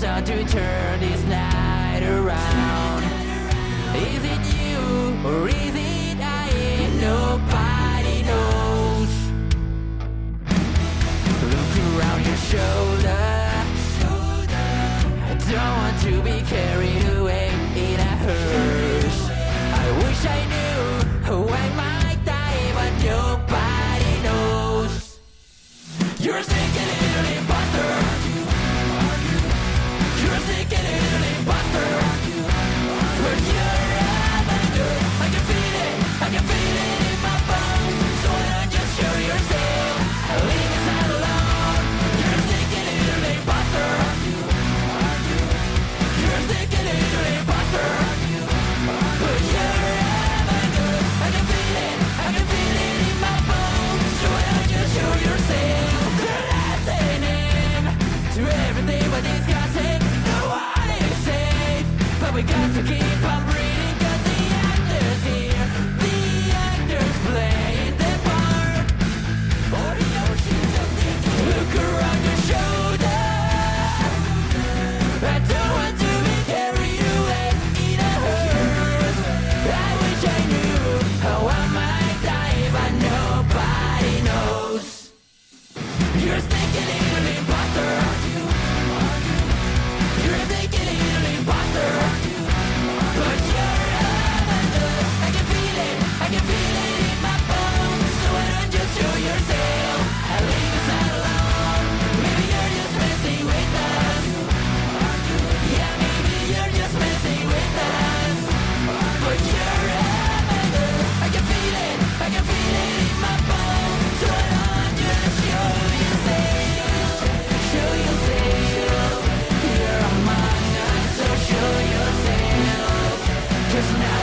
wants out to turn this night around. Is it you or is it we got to keep up. just now.